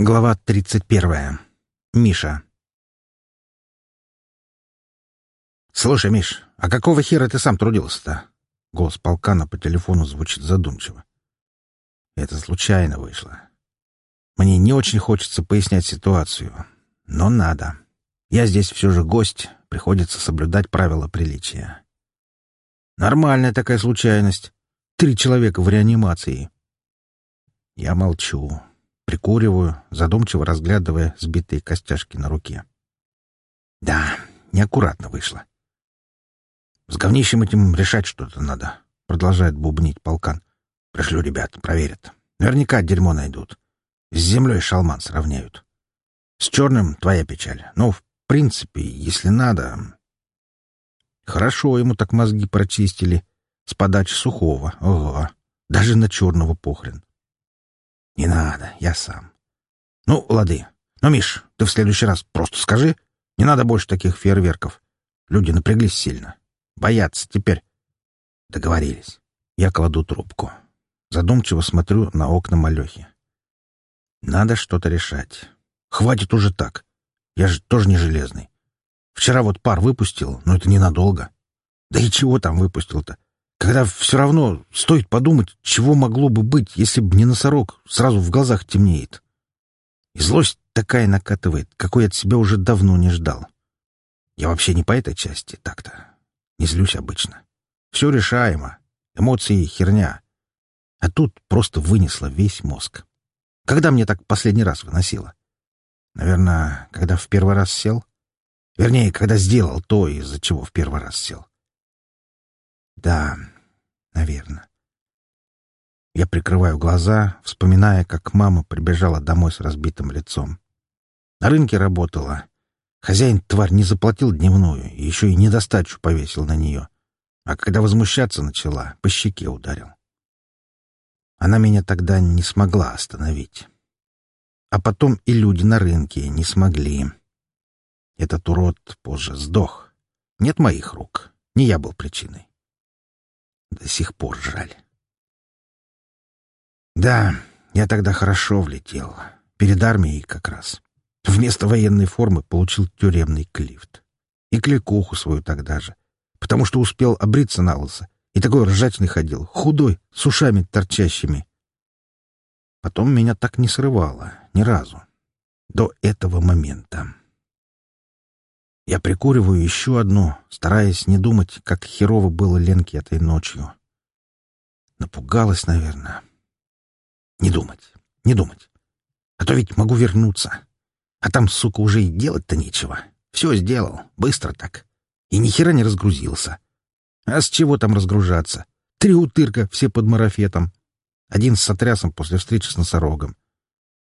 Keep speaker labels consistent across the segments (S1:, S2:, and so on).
S1: Глава тридцать первая. Миша. «Слушай, Миш, а какого хера ты сам трудился-то?» Голос полкана по телефону звучит задумчиво. Это случайно вышло. Мне не очень хочется пояснять ситуацию, но надо. Я здесь все же гость, приходится соблюдать правила приличия. Нормальная такая случайность. Три человека в реанимации. Я молчу, Прикуриваю, задумчиво разглядывая сбитые костяшки на руке. Да, неаккуратно вышло. С говнищем этим решать что-то надо, продолжает бубнить полкан. Пришлю ребят, проверят. Наверняка дерьмо найдут. С землей шалман сравняют. С черным твоя печаль. Но, в принципе, если надо... Хорошо ему так мозги прочистили. С подачи сухого. Ого. Даже на черного похрен. «Не надо, я сам». «Ну, лады. Но, Миш, ты в следующий раз просто скажи. Не надо больше таких фейерверков. Люди напряглись сильно. Боятся теперь». Договорились. Я кладу трубку. Задумчиво смотрю на окна Малехи. Надо что-то решать. Хватит уже так. Я же тоже не железный. Вчера вот пар выпустил, но это ненадолго. Да и чего там выпустил-то? Когда все равно стоит подумать, чего могло бы быть, если бы не носорог сразу в глазах темнеет. И злость такая накатывает, какой от себя уже давно не ждал. Я вообще не по этой части так-то. Не злюсь обычно. Все решаемо. Эмоции — херня. А тут просто вынесло весь мозг. Когда мне так последний раз выносило? Наверное, когда в первый раз сел? Вернее, когда сделал то, из-за чего в первый раз сел. Да, наверное. Я прикрываю глаза, вспоминая, как мама прибежала домой с разбитым лицом. На рынке работала. Хозяин, тварь, не заплатил дневную, еще и недостачу повесил на нее. А когда возмущаться начала, по щеке ударил. Она меня тогда не смогла остановить. А потом и люди на рынке не смогли. Этот урод позже сдох. Нет моих рук. Не я был причиной. До сих пор жаль. Да, я тогда хорошо влетел. Перед армией как раз. Вместо военной формы получил тюремный клифт. И кликуху свою тогда же. Потому что успел обриться на лысо. И такой ржачный ходил, худой, с ушами торчащими. Потом меня так не срывало. Ни разу. До этого момента. Я прикуриваю еще одну, стараясь не думать, как херово было Ленке этой ночью. Напугалась, наверное. Не думать, не думать. А то ведь могу вернуться. А там, сука, уже и делать-то нечего. Все сделал, быстро так. И ни хера не разгрузился. А с чего там разгружаться? Три утырка, все под марафетом. Один с сотрясом после встречи с носорогом.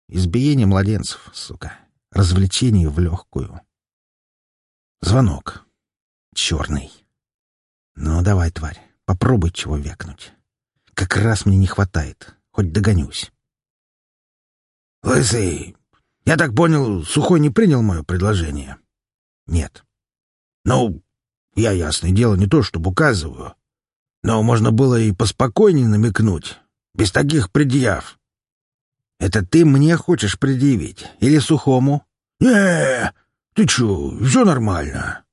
S1: Избиение младенцев, сука. Развлечение в легкую. Звонок. Черный. Ну, давай, тварь, попробуй чего векнуть. Как раз мне не хватает. Хоть догонюсь.
S2: Лысый, я так понял, Сухой не принял мое предложение?
S1: Нет.
S2: Ну, я, ясное дело, не то чтобы указываю. Но можно было и поспокойнее намекнуть, без таких предъяв.
S1: Это ты мне хочешь предъявить? Или Сухому?
S2: не ты чё, все нормально.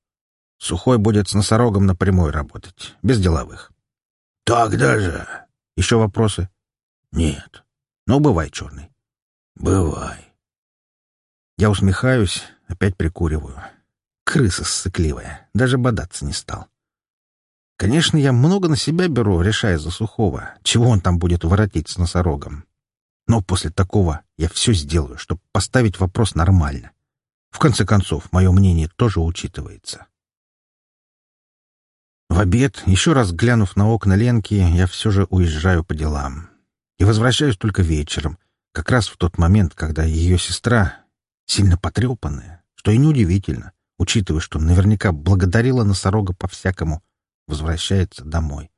S1: Сухой будет с носорогом напрямую работать, без деловых.
S2: Так даже.
S1: Еще вопросы?
S2: Нет.
S1: Ну, бывай, черный.
S2: Бывай.
S1: Я усмехаюсь, опять прикуриваю. Крыса ссыкливая, даже бодаться не стал. Конечно, я много на себя беру, решая за сухого, чего он там будет воротить с носорогом. Но после такого я все сделаю, чтобы поставить вопрос нормально. В конце концов, мое мнение тоже учитывается. В обед, еще раз глянув на окна Ленки, я все же уезжаю по делам. И возвращаюсь только вечером, как раз в тот момент, когда ее сестра, сильно потрепанная, что и неудивительно, учитывая, что наверняка благодарила носорога по-всякому, возвращается домой.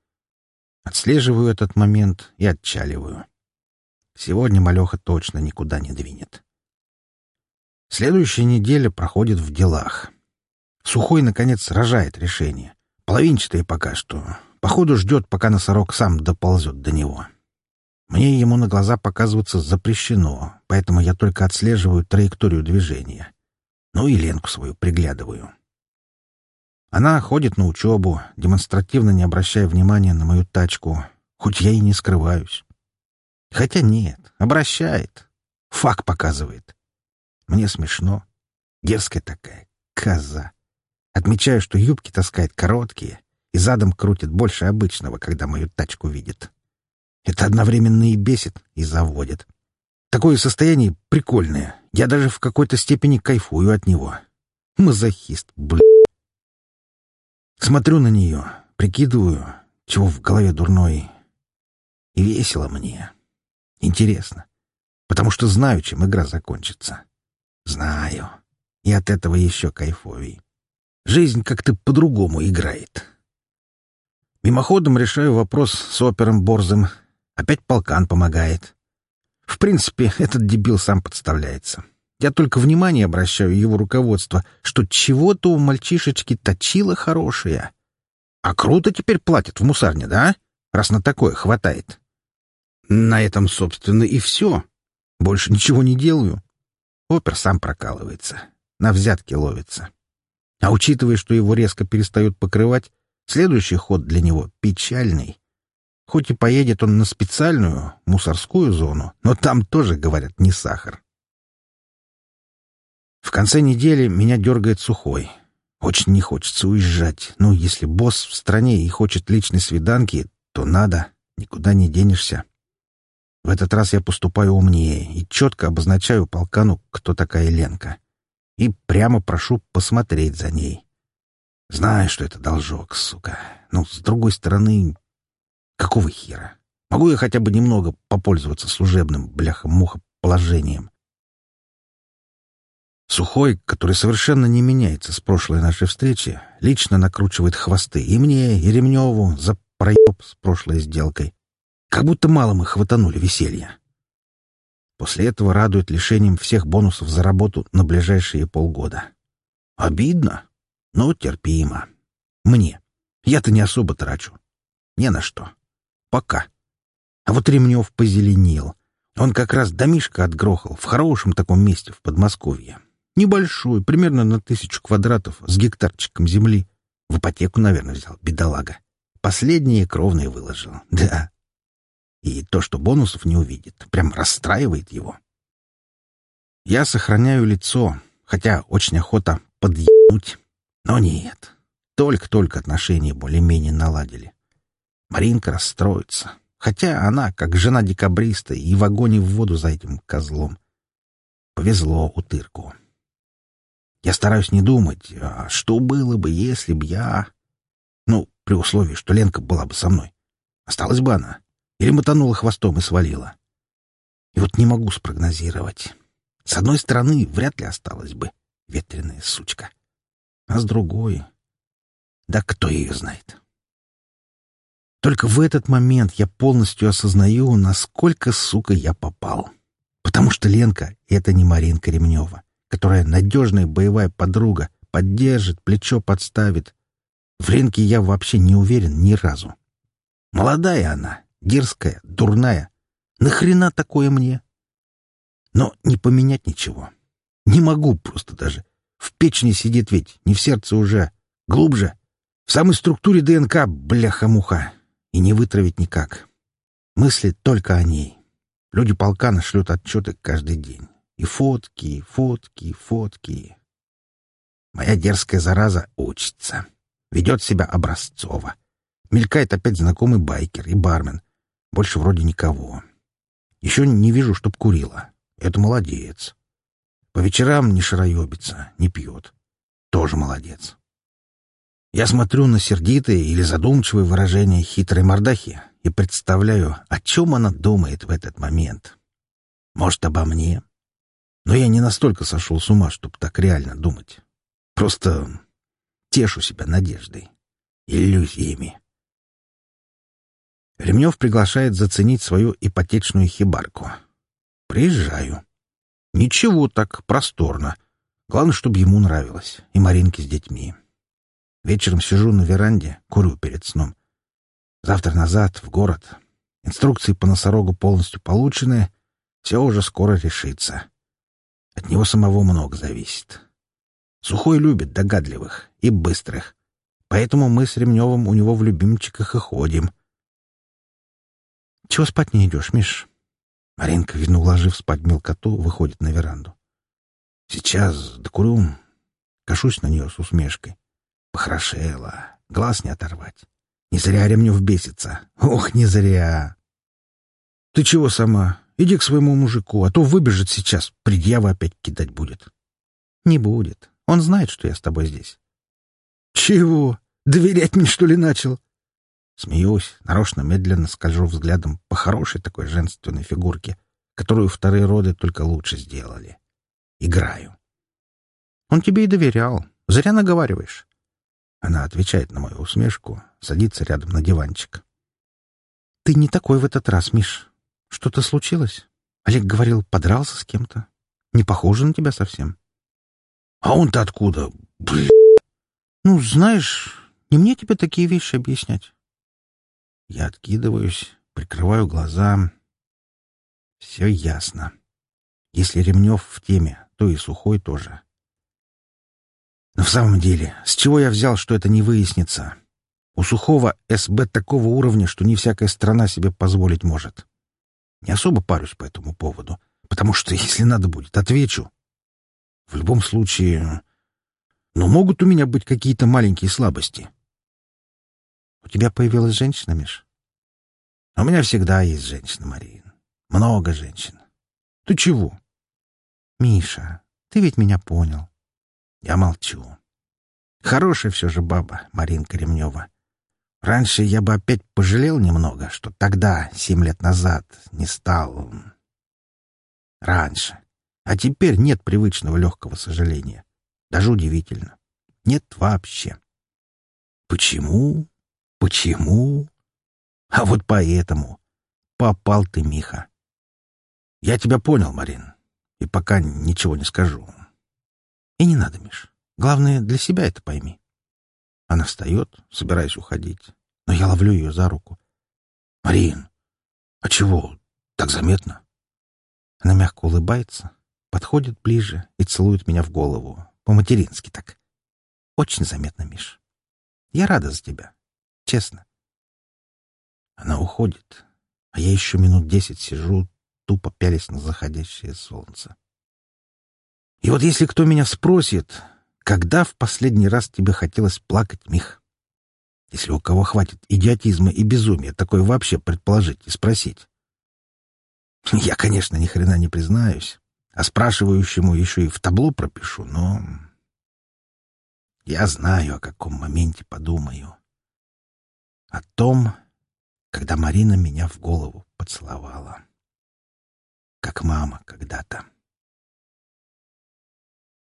S1: Отслеживаю этот момент и отчаливаю. Сегодня малеха точно никуда не двинет. Следующая неделя проходит в делах. Сухой, наконец, рожает решение. Половинчатое пока что. Походу ждет, пока носорог сам доползет до него. Мне ему на глаза показываться запрещено, поэтому я только отслеживаю траекторию движения. Ну и Ленку свою приглядываю. Она ходит на учебу, демонстративно не обращая внимания на мою тачку, хоть я и не скрываюсь. Хотя нет, обращает. Фак показывает. Мне смешно. Дерзкая такая, коза. Отмечаю, что юбки таскает короткие и задом крутит больше обычного, когда мою тачку видит. Это одновременно и бесит, и заводит. Такое состояние прикольное. Я даже в какой-то степени кайфую от него. Мазохист, блин. Смотрю на нее, прикидываю, чего в голове дурной. И весело мне. Интересно. Потому что знаю, чем игра закончится. Знаю. И от этого еще кайфовей. Жизнь как-то по-другому играет. Мимоходом решаю вопрос с опером Борзым. Опять полкан помогает. В принципе, этот дебил сам подставляется. Я только внимание обращаю его руководство, что чего-то у мальчишечки точило хорошее. А круто теперь платят в мусарне, да? Раз на такое хватает. На этом, собственно, и все. Больше ничего не делаю. Опер сам прокалывается. На взятки ловится. А учитывая, что его резко перестают покрывать, следующий ход для него печальный. Хоть и поедет он на специальную, мусорскую зону, но там тоже, говорят, не сахар. В конце недели меня дергает сухой. Очень не хочется уезжать. Ну, если босс в стране и хочет личной свиданки, то надо, никуда не денешься. В этот раз я поступаю умнее и четко обозначаю полкану, кто такая Ленка. И прямо прошу посмотреть за ней. Знаю, что это должок, сука. Но, с другой стороны, Какого хера? Могу я хотя бы немного попользоваться служебным, бляха-муха, положением? Сухой, который совершенно не меняется с прошлой нашей встречи, лично накручивает хвосты и мне, и Ремневу за проеб с прошлой сделкой. Как будто мало мы хватанули веселья. После этого радует лишением всех бонусов за работу на ближайшие полгода. Обидно, но терпимо. Мне. Я-то не особо трачу. Не на что. Пока. А вот Ремнев позеленел. Он как раз домишко отгрохал в хорошем таком месте в Подмосковье. Небольшой, примерно на тысячу квадратов, с гектарчиком земли. В ипотеку, наверное, взял, бедолага. Последние кровные выложил. Да. И то, что бонусов не увидит, прям расстраивает его. Я сохраняю лицо, хотя очень охота подъебнуть. Но нет. Только-только отношения более-менее наладили. Маринка расстроится. Хотя она, как жена декабриста, и в огонь и в воду за этим козлом. Повезло утырку. Я стараюсь не думать, а что было бы, если б я... Ну, при условии, что Ленка была бы со мной. Осталась бы она. Или мотанула хвостом и свалила. И вот не могу спрогнозировать. С одной стороны, вряд ли осталась бы ветреная сучка. А с другой... Да кто ее знает? Только в этот момент я полностью осознаю, насколько, сука, я попал. Потому что Ленка — это не Маринка Ремнева, которая надежная боевая подруга, поддержит, плечо подставит. В Ленке я вообще не уверен ни разу. Молодая она, дерзкая, дурная. Нахрена такое мне? Но не поменять ничего. Не могу просто даже. В печени сидит ведь, не в сердце уже. Глубже. В самой структуре ДНК, бляха-муха и не вытравить никак. Мысли только о ней. Люди полка нашлют отчеты каждый день. И фотки, фотки, фотки. Моя дерзкая зараза учится. Ведет себя образцово. Мелькает опять знакомый байкер и бармен. Больше вроде никого. Еще не вижу, чтоб курила. Это молодец. По вечерам не шароебится, не пьет. Тоже молодец. Я смотрю на сердитое или задумчивое выражение хитрой мордахи и представляю, о чем она думает в этот момент. Может, обо мне? Но я не настолько сошел с ума, чтобы так реально думать. Просто тешу себя надеждой, иллюзиями. Ремнев приглашает заценить свою ипотечную хибарку. Приезжаю. Ничего так, просторно. Главное, чтобы ему нравилось, и Маринке с детьми. Вечером сижу на веранде, курю перед сном. Завтра назад, в город. Инструкции по носорогу полностью получены, все уже скоро решится. От него самого много зависит. Сухой любит догадливых и быстрых, поэтому мы с Ремневым у него в любимчиках и ходим. Чего спать не идешь, Миш? Маринка, видно, уложив спать мелкоту, выходит на веранду. Сейчас докурю, кашусь на нее с усмешкой. Похорошела, глаз не оторвать. Не зря Ремнев бесится. Ох, не зря. Ты чего сама? Иди к своему мужику, а то выбежит сейчас, предъявы опять кидать будет. Не будет. Он знает, что я с тобой здесь. Чего? Доверять мне, что ли, начал? Смеюсь, нарочно медленно скольжу взглядом по хорошей такой женственной фигурке, которую вторые роды только лучше сделали. Играю. Он тебе и доверял. Зря наговариваешь. Она отвечает на мою усмешку, садится рядом на диванчик. Ты не такой в этот раз, Миш. Что-то случилось? Олег говорил, подрался с кем-то. Не похоже на тебя совсем.
S2: А он-то откуда? Блин.
S1: Ну, знаешь, не мне тебе такие вещи объяснять. Я откидываюсь, прикрываю глаза. Все ясно. Если Ремнев в теме, то и Сухой тоже. Но в самом деле, с чего я взял, что это не выяснится? У Сухого СБ такого уровня, что не всякая страна себе позволить может. Не особо парюсь по этому поводу, потому что, если надо будет, отвечу. В любом случае... Но могут у меня быть какие-то маленькие слабости. У тебя появилась женщина, Миш? У меня всегда есть женщина, Марин. Много женщин. Ты чего? Миша, ты ведь меня понял. Я молчу. Хорошая все же баба, Маринка Ремнева. Раньше я бы опять пожалел немного, что тогда, семь лет назад, не стал... Раньше. А теперь нет привычного легкого сожаления. Даже удивительно. Нет вообще. Почему? Почему? А вот поэтому. Попал ты, Миха. Я тебя понял, Марин. И пока ничего не скажу. И не надо, Миш. Главное, для себя это пойми. Она встает, собираясь уходить. Но я ловлю ее за руку.
S2: «Марин, а чего? Так заметно?»
S1: Она мягко улыбается, подходит ближе и целует меня в голову. По-матерински так. Очень заметно, Миш. Я рада за тебя. Честно. Она уходит, а я еще минут десять сижу, тупо пялись на заходящее солнце. И вот если кто меня спросит, когда в последний раз тебе хотелось плакать, Мих? Если у кого хватит идиотизма и безумия такое вообще предположить и спросить. Я, конечно, ни хрена не признаюсь, а спрашивающему еще и в табло пропишу, но... Я знаю, о каком моменте подумаю. О том, когда Марина меня в голову поцеловала. Как мама когда-то.